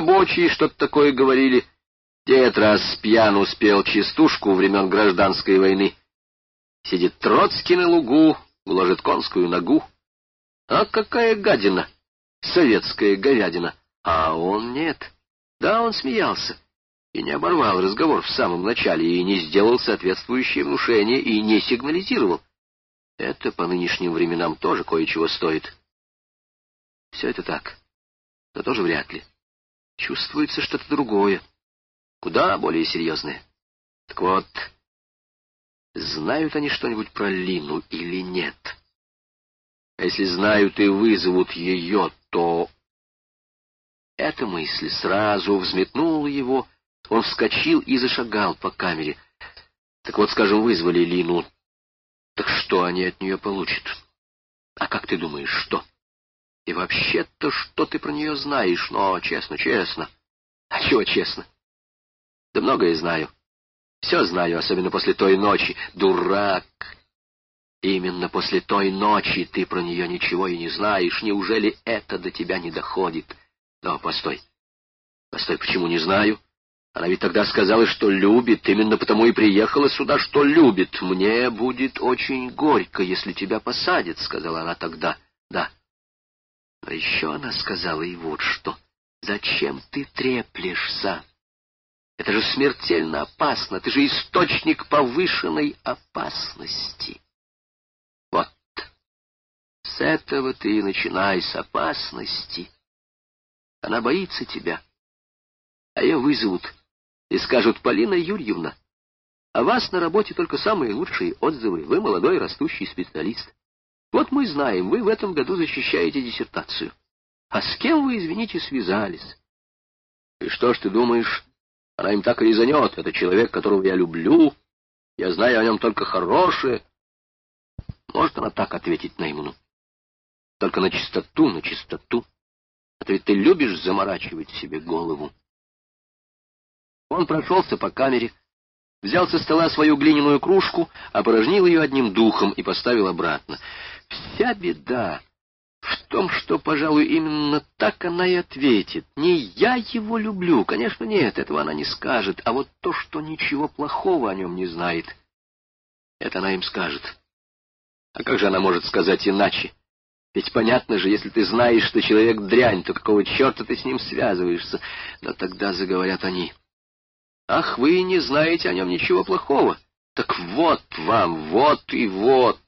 рабочие что-то такое говорили. Дед раз пьян успел частушку времен гражданской войны. Сидит Троцкий на лугу, уложит конскую ногу. А какая гадина! Советская говядина! А он нет. Да, он смеялся. И не оборвал разговор в самом начале, и не сделал соответствующее внушение, и не сигнализировал. Это по нынешним временам тоже кое-чего стоит. Все это так, но тоже вряд ли. Чувствуется что-то другое, куда более серьезное. Так вот, знают они что-нибудь про Лину или нет? А если знают и вызовут ее, то... Эта мысль сразу взметнула его, он вскочил и зашагал по камере. Так вот, скажем, вызвали Лину. Так что они от нее получат? А как ты думаешь, что? И вообще-то, что ты про нее знаешь? Но, честно, честно. А чего честно? Да многое знаю. Все знаю, особенно после той ночи. Дурак! Именно после той ночи ты про нее ничего и не знаешь. Неужели это до тебя не доходит? Но постой. Постой, почему не знаю? Она ведь тогда сказала, что любит, именно потому и приехала сюда, что любит. Мне будет очень горько, если тебя посадят, — сказала она тогда. Но еще она сказала и вот что. Зачем ты треплешься? Это же смертельно опасно. Ты же источник повышенной опасности. Вот. С этого ты и начинай, с опасности. Она боится тебя. А ее вызовут и скажут, Полина Юрьевна, о вас на работе только самые лучшие отзывы. Вы молодой растущий специалист. Вот мы знаем, вы в этом году защищаете диссертацию. А с кем вы, извините, связались? И что ж ты думаешь, она им так и резанет. Это человек, которого я люблю. Я знаю о нем только хорошее. Может она так ответить Нейману? Только на чистоту, на чистоту. А то ведь ты любишь заморачивать себе голову. Он прошелся по камере, взял со стола свою глиняную кружку, опорожнил ее одним духом и поставил обратно. Вся беда в том, что, пожалуй, именно так она и ответит. Не я его люблю, конечно, нет, этого она не скажет, а вот то, что ничего плохого о нем не знает, это она им скажет. А как же она может сказать иначе? Ведь понятно же, если ты знаешь, что человек дрянь, то какого черта ты с ним связываешься? Но тогда заговорят они. Ах, вы не знаете о нем ничего плохого. Так вот вам, вот и вот.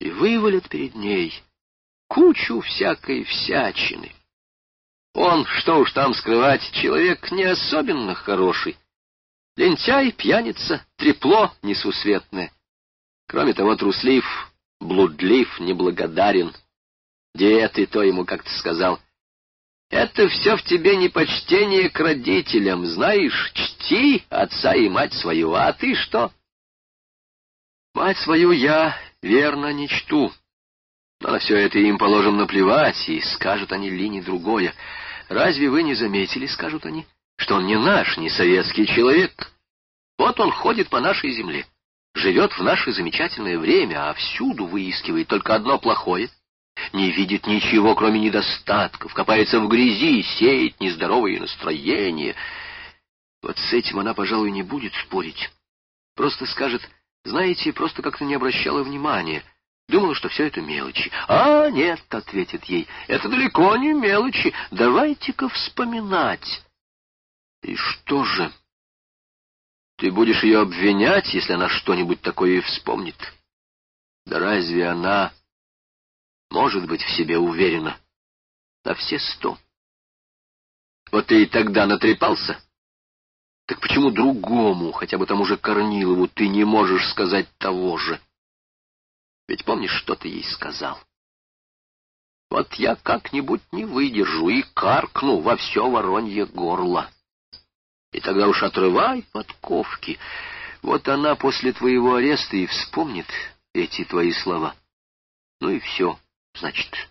И вывалят перед ней кучу всякой всячины. Он, что уж там скрывать, человек не особенно хороший. Лентяй, пьяница, трепло несусветное. Кроме того, труслив, блудлив, неблагодарен. И то ему как-то сказал. Это все в тебе непочтение к родителям, знаешь, чти отца и мать свою, а ты что? Мать свою я, верно, не чту. Но на все это им положим наплевать, и скажут они Лине другое. Разве вы не заметили, скажут они, что он не наш, не советский человек? Вот он ходит по нашей земле, живет в наше замечательное время, а всюду выискивает только одно плохое — не видит ничего, кроме недостатков, копается в грязи, сеет нездоровые настроения. Вот с этим она, пожалуй, не будет спорить. Просто скажет, знаете, просто как-то не обращала внимания. Думала, что все это мелочи. «А, нет», — ответит ей, — «это далеко не мелочи. Давайте-ка вспоминать». «И что же? Ты будешь ее обвинять, если она что-нибудь такое и вспомнит? Да разве она может быть в себе уверена на все сто. Вот ты и тогда натрепался. Так почему другому, хотя бы тому же Корнилову, ты не можешь сказать того же? Ведь помнишь, что ты ей сказал? Вот я как-нибудь не выдержу и каркну во все воронье горло. И тогда уж отрывай подковки. Вот она после твоего ареста и вспомнит эти твои слова. Ну и все. Значит,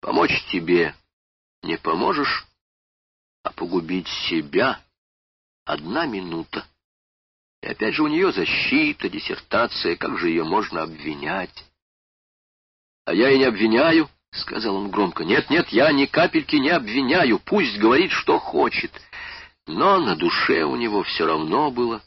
помочь тебе не поможешь, а погубить себя одна минута. И опять же у нее защита, диссертация, как же ее можно обвинять? А я и не обвиняю, — сказал он громко. «Нет, нет, я ни капельки не обвиняю, пусть говорит, что хочет». Но на душе у него все равно было